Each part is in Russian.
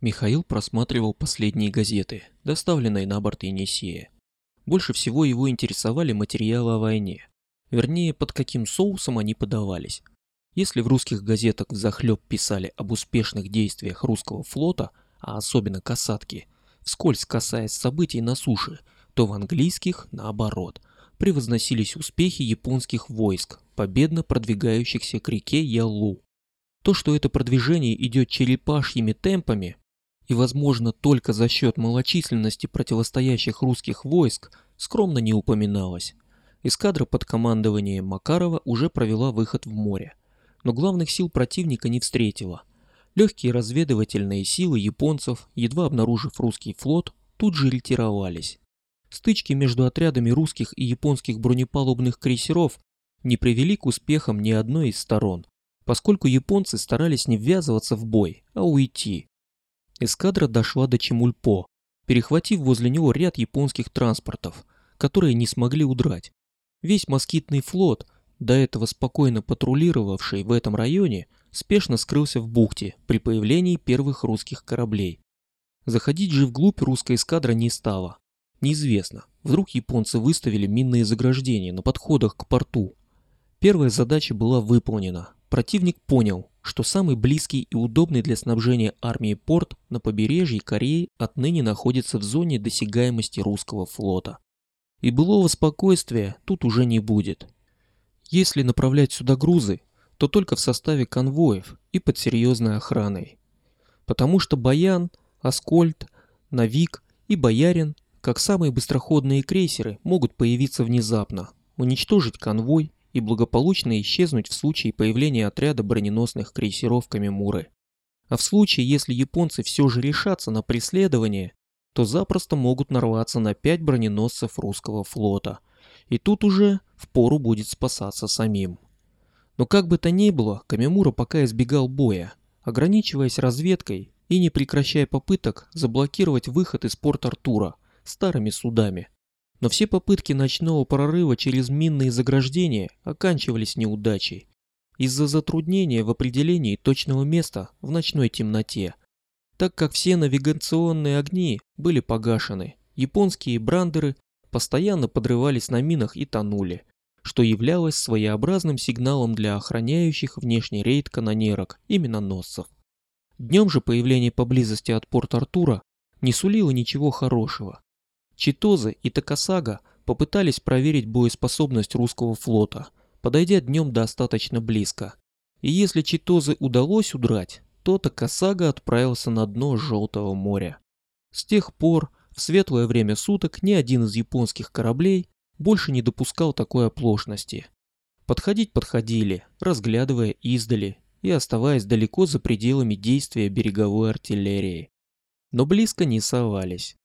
Михаил просматривал последние газеты, доставленные на борт Енисея. Больше всего его интересовали материалы о войне. Вернее, под каким соусом они подавались. Если в русских газетах взахлеб писали об успешных действиях русского флота, а особенно касатки, вскользь касаясь событий на суше, то в английских, наоборот, превозносились успехи японских войск, победно продвигающихся к реке Ялу. То, что это продвижение идет черепашьими темпами, и возможно только за счет малочисленности противостоящих русских войск, скромно не упоминалось. Эскадра под командованием Макарова уже провела выход в море, но главных сил противника не встретила. Легкие разведывательные силы японцев, едва обнаружив русский флот, тут же ретировались. Стычки между отрядами русских и японских бронепалубных крейсеров не привели к успехам ни одной из сторон, поскольку японцы старались не ввязываться в бой, а уйти. Эскадра дошла до Чемульпо, перехватив возле него ряд японских транспортов, которые не смогли удрать. Весь москитный флот, до этого спокойно патрулировавший в этом районе, спешно скрылся в бухте при появлении первых русских кораблей. Заходить же вглубь русская эскадра не стала. Неизвестно, вдруг японцы выставили минные заграждения на подходах к порту. Первая задача была выполнена. Противник понял, что самый близкий и удобный для снабжения армии порт на побережье Кореи отныне находится в зоне досягаемости русского флота. И былого спокойствия тут уже не будет. Если направлять сюда грузы, то только в составе конвоев и под серьезной охраной. Потому что Баян, Аскольд, Навик и Боярин, как самые быстроходные крейсеры, могут появиться внезапно, уничтожить конвой и благополучно исчезнуть в случае появления отряда броненосных крейсеров Камимуры. А в случае, если японцы все же решатся на преследование, то запросто могут нарваться на пять броненосцев русского флота. И тут уже впору будет спасаться самим. Но как бы то ни было, Камимура пока избегал боя, ограничиваясь разведкой и не прекращая попыток заблокировать выход из порт Артура старыми судами. Но все попытки ночного прорыва через минные заграждения оканчивались неудачей из-за затруднения в определении точного места в ночной темноте так как все навигационные огни были погашены. Японские брандеры постоянно подрывались на минах и тонули, что являлось своеобразным сигналом для охраняющих внешний рейд канонерок и миноносцев. Днем же появление поблизости от порт Артура не сулило ничего хорошего. Читозы и Такасага попытались проверить боеспособность русского флота, подойдя днем достаточно близко. И если Читозы удалось удрать, то Касага отправился на дно Желтого моря. С тех пор, в светлое время суток, ни один из японских кораблей больше не допускал такой оплошности. Подходить подходили, разглядывая издали и оставаясь далеко за пределами действия береговой артиллерии. Но близко не совались.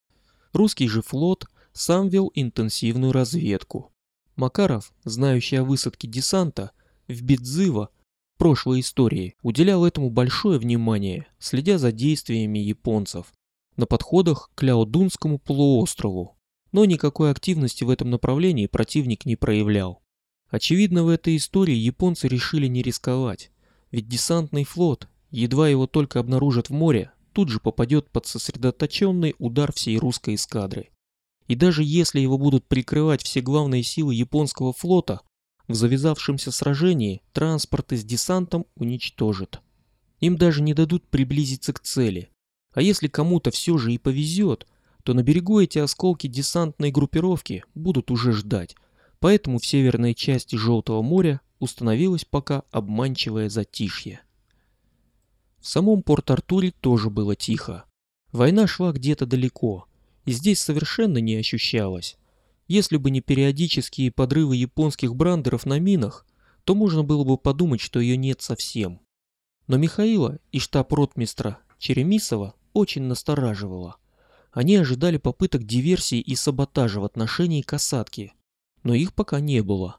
Русский же флот сам вел интенсивную разведку. Макаров, знающий о высадке десанта, в Бедзыво прошлой истории уделял этому большое внимание, следя за действиями японцев на подходах к Ляодунскому полуострову, но никакой активности в этом направлении противник не проявлял. Очевидно, в этой истории японцы решили не рисковать, ведь десантный флот, едва его только обнаружат в море, тут же попадет под сосредоточенный удар всей русской эскадры. И даже если его будут прикрывать все главные силы японского флота, в завязавшемся сражении транспорты с десантом уничтожат. Им даже не дадут приблизиться к цели. А если кому-то все же и повезет, то на берегу эти осколки десантной группировки будут уже ждать. Поэтому в северной части Желтого моря установилось пока обманчивое затишье. В самом Порт-Артуре тоже было тихо. Война шла где-то далеко, и здесь совершенно не ощущалось. Если бы не периодические подрывы японских брандеров на минах, то можно было бы подумать, что ее нет совсем. Но Михаила и штаб-ротмистра Черемисова очень настораживало. Они ожидали попыток диверсии и саботажа в отношении касатки, но их пока не было.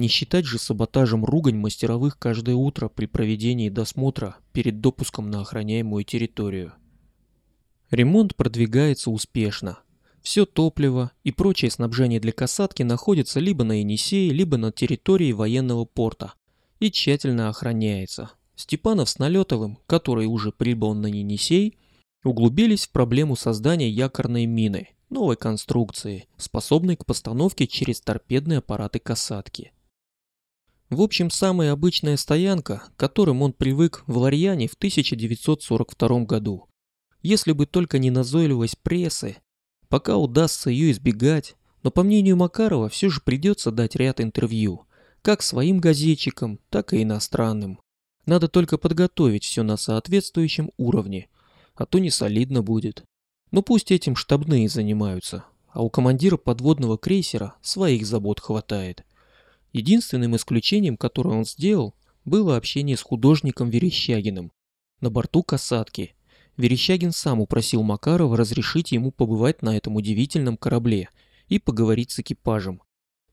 Не считать же саботажем ругань мастеровых каждое утро при проведении досмотра перед допуском на охраняемую территорию. Ремонт продвигается успешно. Все топливо и прочее снабжение для касатки находится либо на Енисее, либо на территории военного порта и тщательно охраняется. Степанов с Налетовым, который уже прибыл на Енисей, Углубились в проблему создания якорной мины, новой конструкции, способной к постановке через торпедные аппараты касатки. В общем, самая обычная стоянка, к которым он привык в Ларьяне в 1942 году. Если бы только не назойливость прессы, пока удастся ее избегать, но по мнению Макарова все же придется дать ряд интервью, как своим газетчикам, так и иностранным. Надо только подготовить все на соответствующем уровне, а то не солидно будет. Ну пусть этим штабные занимаются, а у командира подводного крейсера своих забот хватает. Единственным исключением, которое он сделал, было общение с художником Верещагиным. На борту касатки. Верещагин сам упросил Макарова разрешить ему побывать на этом удивительном корабле и поговорить с экипажем.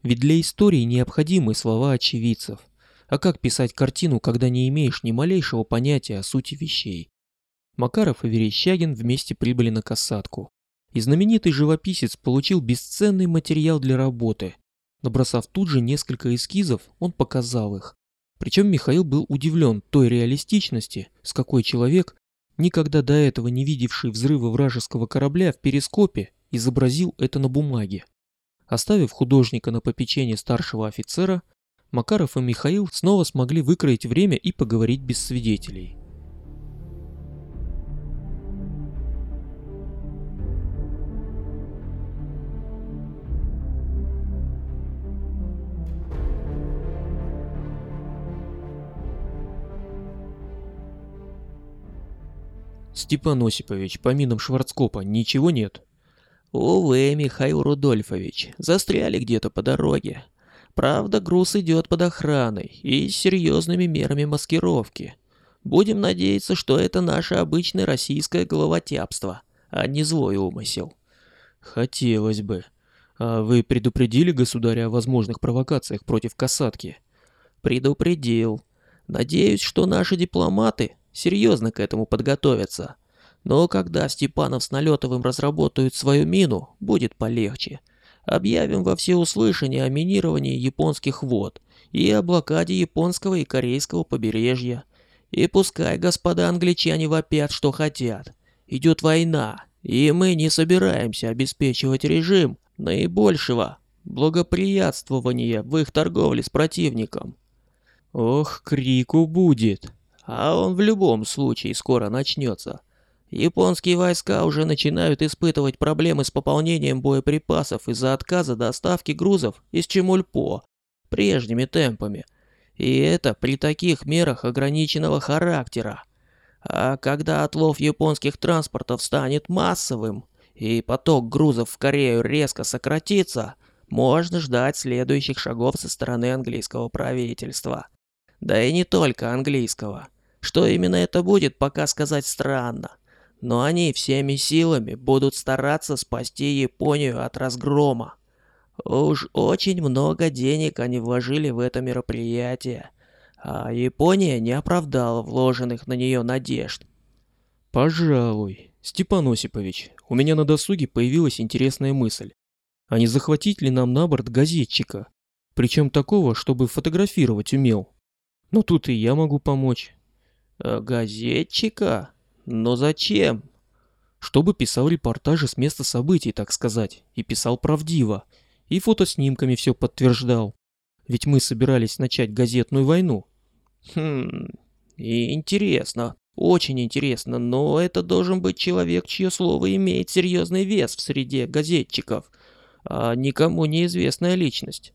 Ведь для истории необходимы слова очевидцев. А как писать картину, когда не имеешь ни малейшего понятия о сути вещей? Макаров и Верещагин вместе прибыли на касатку. И знаменитый живописец получил бесценный материал для работы, Набросав тут же несколько эскизов, он показал их. Причем Михаил был удивлен той реалистичности, с какой человек, никогда до этого не видевший взрыва вражеского корабля в перископе, изобразил это на бумаге. Оставив художника на попечение старшего офицера, Макаров и Михаил снова смогли выкроить время и поговорить без свидетелей. Степан Осипович, по минам Шварцкопа ничего нет? Увы, Михаил Рудольфович, застряли где-то по дороге. Правда, груз идет под охраной и с серьезными мерами маскировки. Будем надеяться, что это наше обычное российское головотяпство, а не злой умысел. Хотелось бы. А вы предупредили государя о возможных провокациях против касатки? Предупредил. Надеюсь, что наши дипломаты серьезно к этому подготовиться. Но когда Степанов с Налетовым разработают свою мину, будет полегче. Объявим во всеуслышание о минировании японских вод и о блокаде японского и корейского побережья. И пускай господа англичане вопят, что хотят. Идет война, и мы не собираемся обеспечивать режим наибольшего благоприятствования в их торговле с противником. Ох, крику будет а он в любом случае скоро начнется. Японские войска уже начинают испытывать проблемы с пополнением боеприпасов из-за отказа доставки грузов из Чемульпо прежними темпами. И это при таких мерах ограниченного характера. А когда отлов японских транспортов станет массовым, и поток грузов в Корею резко сократится, можно ждать следующих шагов со стороны английского правительства. Да и не только английского. Что именно это будет, пока сказать странно. Но они всеми силами будут стараться спасти Японию от разгрома. Уж очень много денег они вложили в это мероприятие, а Япония не оправдала вложенных на нее надежд. Пожалуй. Степан Осипович, у меня на досуге появилась интересная мысль. А не захватить ли нам на борт газетчика? Причем такого, чтобы фотографировать умел. Но тут и я могу помочь. Э, газетчика? Но зачем? Чтобы писал репортажи с места событий, так сказать, и писал правдиво, и фотоснимками все подтверждал. Ведь мы собирались начать газетную войну. Хм, и интересно, очень интересно, но это должен быть человек, чье слово имеет серьезный вес в среде газетчиков, а никому неизвестная личность.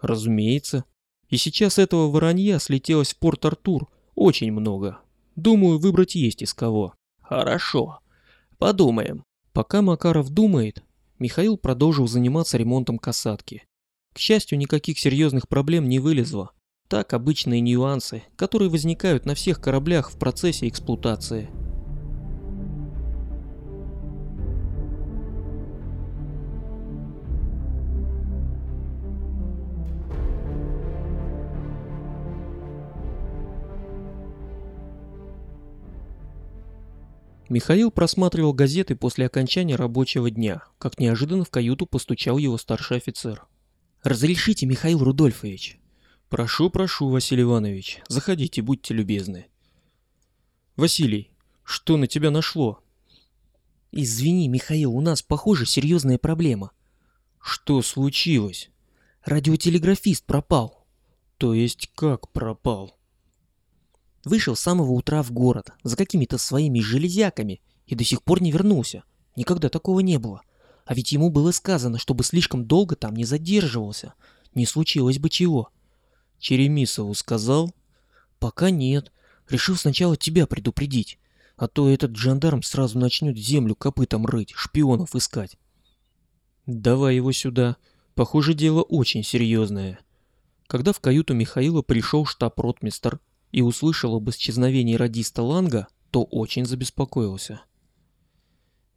Разумеется. И сейчас этого воронья слетелось в Порт-Артур, очень много. Думаю, выбрать есть из кого. Хорошо. Подумаем. Пока Макаров думает, Михаил продолжил заниматься ремонтом касатки. К счастью, никаких серьезных проблем не вылезло. Так обычные нюансы, которые возникают на всех кораблях в процессе эксплуатации. Михаил просматривал газеты после окончания рабочего дня, как неожиданно в каюту постучал его старший офицер. «Разрешите, Михаил Рудольфович?» «Прошу, прошу, Василий Иванович, заходите, будьте любезны». «Василий, что на тебя нашло?» Извини, Михаил, у нас, похоже, серьезная проблема. Что случилось? Радиотелеграфист пропал. То есть как пропал? Вышел с самого утра в город за какими-то своими железяками и до сих пор не вернулся. Никогда такого не было. А ведь ему было сказано, чтобы слишком долго там не задерживался. Не случилось бы чего. Черемисову сказал? Пока нет. Решил сначала тебя предупредить. А то этот жандарм сразу начнет землю копытом рыть, шпионов искать. Давай его сюда. Похоже, дело очень серьезное. Когда в каюту Михаила пришел штаб-ротмистр и услышал об исчезновении радиста Ланга, то очень забеспокоился.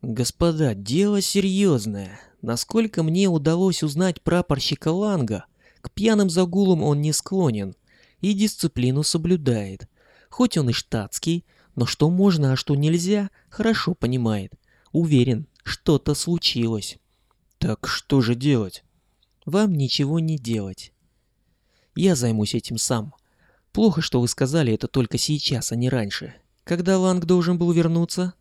«Господа, дело серьезное. Насколько мне удалось узнать прапорщика Ланга, к пьяным загулам он не склонен и дисциплину соблюдает. Хоть он и штатский, но что можно, а что нельзя, хорошо понимает. Уверен, что-то случилось». «Так что же делать?» «Вам ничего не делать. Я займусь этим сам. Плохо, что вы сказали это только сейчас, а не раньше. Когда Ланг должен был вернуться?»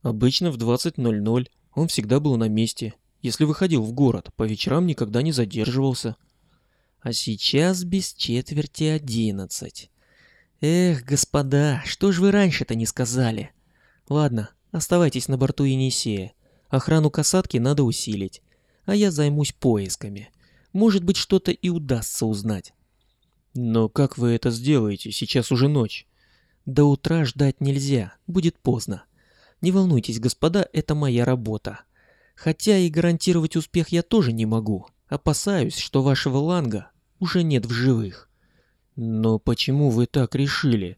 «Обычно в 20.00. Он всегда был на месте. Если выходил в город, по вечерам никогда не задерживался». «А сейчас без четверти одиннадцать. Эх, господа, что ж вы раньше-то не сказали? Ладно, оставайтесь на борту Енисея. Охрану касатки надо усилить, а я займусь поисками. Может быть, что-то и удастся узнать. Но как вы это сделаете? Сейчас уже ночь. До утра ждать нельзя, будет поздно. Не волнуйтесь, господа, это моя работа. Хотя и гарантировать успех я тоже не могу. Опасаюсь, что вашего ланга уже нет в живых. Но почему вы так решили?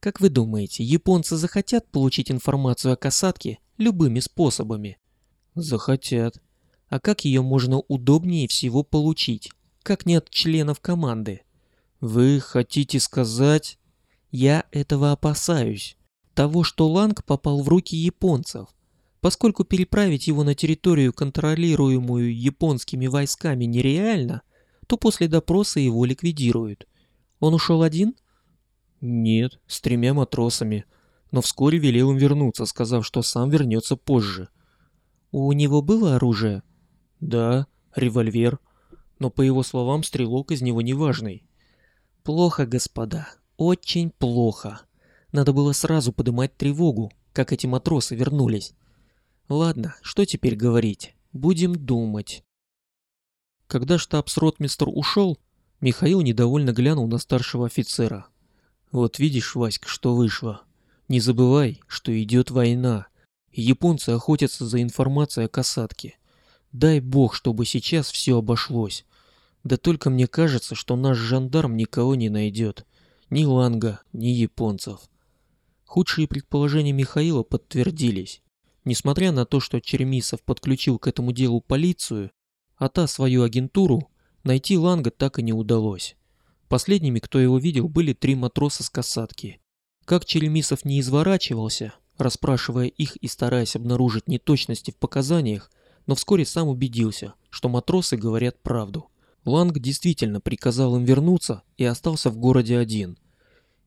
Как вы думаете, японцы захотят получить информацию о касатке любыми способами? Захотят. А как ее можно удобнее всего получить? Как не от членов команды? Вы хотите сказать... Я этого опасаюсь. Того, что Ланг попал в руки японцев. Поскольку переправить его на территорию, контролируемую японскими войсками, нереально, то после допроса его ликвидируют. Он ушел один? Нет, с тремя матросами. Но вскоре велел им вернуться, сказав, что сам вернется позже. У него было оружие? Да, револьвер. Но по его словам, стрелок из него неважный. Плохо, господа, очень плохо. Надо было сразу поднимать тревогу, как эти матросы вернулись. Ладно, что теперь говорить? Будем думать. Когда штабс-ротмистр ушел, Михаил недовольно глянул на старшего офицера. Вот видишь, Васька, что вышло. Не забывай, что идет война. Японцы охотятся за информацией о касатке. Дай бог, чтобы сейчас все обошлось. Да только мне кажется, что наш жандарм никого не найдет. Ни Ланга, ни японцев. Худшие предположения Михаила подтвердились. Несмотря на то, что Черемисов подключил к этому делу полицию, а та свою агентуру, найти Ланга так и не удалось. Последними, кто его видел, были три матроса с касатки. Как Черемисов не изворачивался, расспрашивая их и стараясь обнаружить неточности в показаниях, но вскоре сам убедился, что матросы говорят правду. Ланг действительно приказал им вернуться и остался в городе один.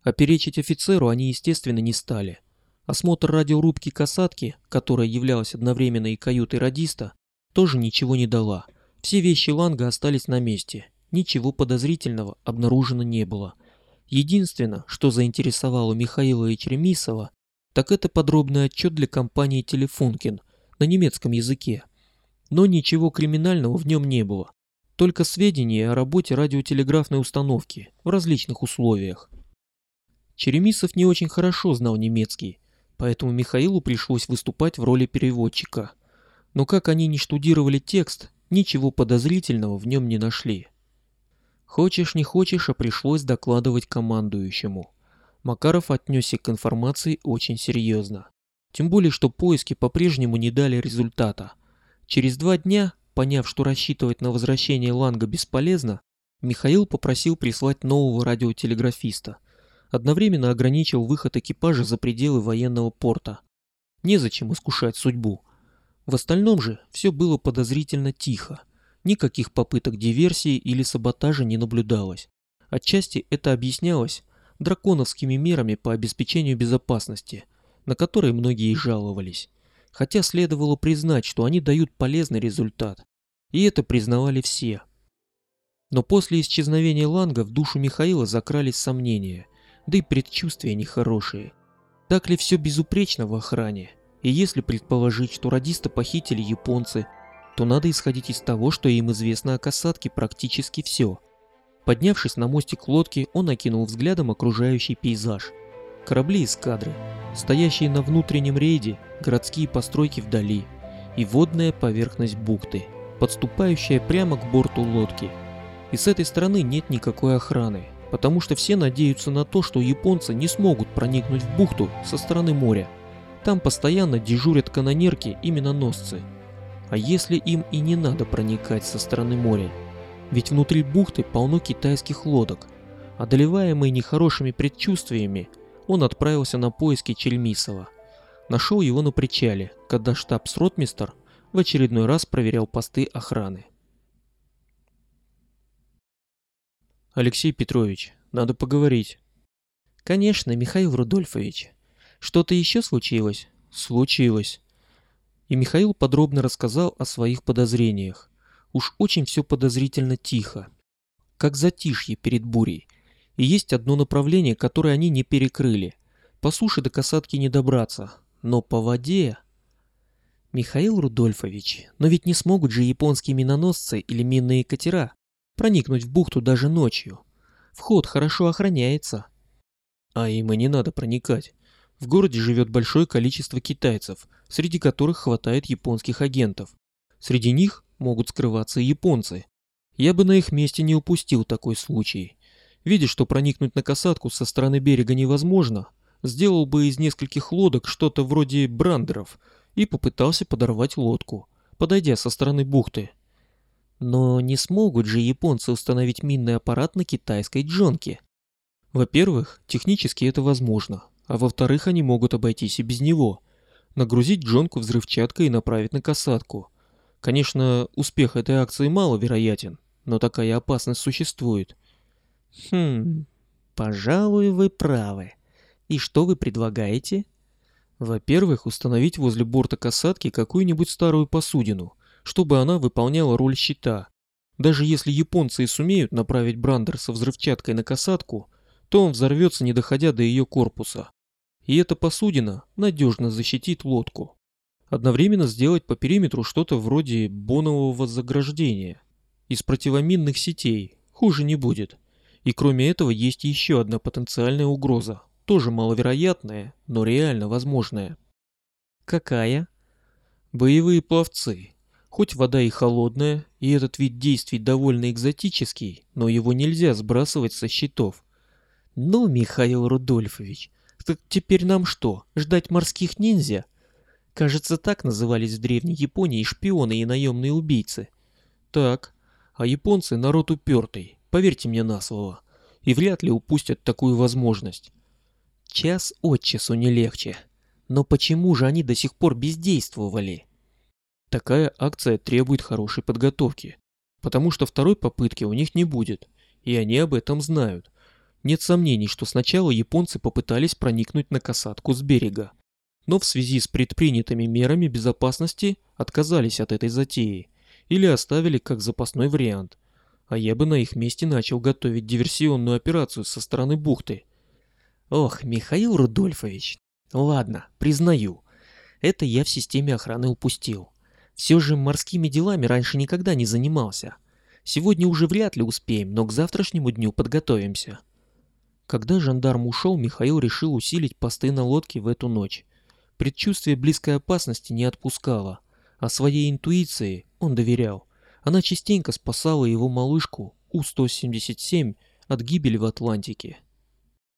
А перечить офицеру они, естественно, не стали. Осмотр радиорубки касатки, которая являлась одновременно и каютой радиста, тоже ничего не дала. Все вещи Ланга остались на месте. Ничего подозрительного обнаружено не было. Единственное, что заинтересовало Михаила и Черемисова, так это подробный отчет для компании Телефункин на немецком языке. Но ничего криминального в нем не было только сведения о работе радиотелеграфной установки в различных условиях. Черемисов не очень хорошо знал немецкий, поэтому Михаилу пришлось выступать в роли переводчика. Но как они не штудировали текст, ничего подозрительного в нем не нашли. Хочешь не хочешь, а пришлось докладывать командующему. Макаров отнесся к информации очень серьезно. Тем более, что поиски по-прежнему не дали результата. Через два дня Поняв, что рассчитывать на возвращение Ланга бесполезно, Михаил попросил прислать нового радиотелеграфиста. Одновременно ограничил выход экипажа за пределы военного порта. Незачем искушать судьбу. В остальном же все было подозрительно тихо. Никаких попыток диверсии или саботажа не наблюдалось. Отчасти это объяснялось драконовскими мерами по обеспечению безопасности, на которые многие жаловались. Хотя следовало признать, что они дают полезный результат. И это признавали все. Но после исчезновения Ланга в душу Михаила закрались сомнения, да и предчувствия нехорошие. Так ли все безупречно в охране? И если предположить, что радиста похитили японцы, то надо исходить из того, что им известно о касатке практически все. Поднявшись на мостик лодки, он окинул взглядом окружающий пейзаж. Корабли эскадры, стоящие на внутреннем рейде, городские постройки вдали и водная поверхность бухты, подступающая прямо к борту лодки. И с этой стороны нет никакой охраны, потому что все надеются на то, что японцы не смогут проникнуть в бухту со стороны моря. Там постоянно дежурят канонерки и миноносцы. А если им и не надо проникать со стороны моря? Ведь внутри бухты полно китайских лодок. Одолеваемый нехорошими предчувствиями, он отправился на поиски Чельмисова. Нашел его на причале, когда штабс-ротмистер в очередной раз проверял посты охраны. Алексей Петрович, надо поговорить. Конечно, Михаил Рудольфович. Что-то еще случилось? Случилось. И Михаил подробно рассказал о своих подозрениях. Уж очень все подозрительно тихо. Как затишье перед бурей. И есть одно направление, которое они не перекрыли. По суше до касатки не добраться. Но по воде... Михаил Рудольфович, но ведь не смогут же японские миноносцы или минные катера проникнуть в бухту даже ночью. Вход хорошо охраняется. А им и не надо проникать. В городе живет большое количество китайцев, среди которых хватает японских агентов. Среди них могут скрываться и японцы. Я бы на их месте не упустил такой случай. Видя, что проникнуть на касатку со стороны берега невозможно, сделал бы из нескольких лодок что-то вроде брандеров и попытался подорвать лодку, подойдя со стороны бухты. Но не смогут же японцы установить минный аппарат на китайской джонке. Во-первых, технически это возможно, а во-вторых, они могут обойтись и без него. Нагрузить джонку взрывчаткой и направить на касатку. Конечно, успех этой акции маловероятен, но такая опасность существует. Хм, пожалуй, вы правы. И что вы предлагаете? Во-первых, установить возле борта касатки какую-нибудь старую посудину, чтобы она выполняла роль щита. Даже если японцы и сумеют направить брандер со взрывчаткой на касатку, то он взорвется, не доходя до ее корпуса и эта посудина надежно защитит лодку. Одновременно сделать по периметру что-то вроде бонового заграждения. Из противоминных сетей хуже не будет. И кроме этого есть еще одна потенциальная угроза, тоже маловероятная, но реально возможная. Какая? Боевые пловцы. Хоть вода и холодная, и этот вид действий довольно экзотический, но его нельзя сбрасывать со счетов. Но, Михаил Рудольфович, так теперь нам что, ждать морских ниндзя? Кажется, так назывались в древней Японии шпионы и наемные убийцы. Так, а японцы народ упертый, поверьте мне на слово, и вряд ли упустят такую возможность. Час от часу не легче. Но почему же они до сих пор бездействовали? Такая акция требует хорошей подготовки, потому что второй попытки у них не будет, и они об этом знают. Нет сомнений, что сначала японцы попытались проникнуть на касатку с берега, но в связи с предпринятыми мерами безопасности отказались от этой затеи или оставили как запасной вариант. А я бы на их месте начал готовить диверсионную операцию со стороны бухты. Ох, Михаил Рудольфович, ладно, признаю, это я в системе охраны упустил. Все же морскими делами раньше никогда не занимался. Сегодня уже вряд ли успеем, но к завтрашнему дню подготовимся. Когда жандарм ушел, Михаил решил усилить посты на лодке в эту ночь. Предчувствие близкой опасности не отпускало, а своей интуиции он доверял. Она частенько спасала его малышку У-177 от гибели в Атлантике.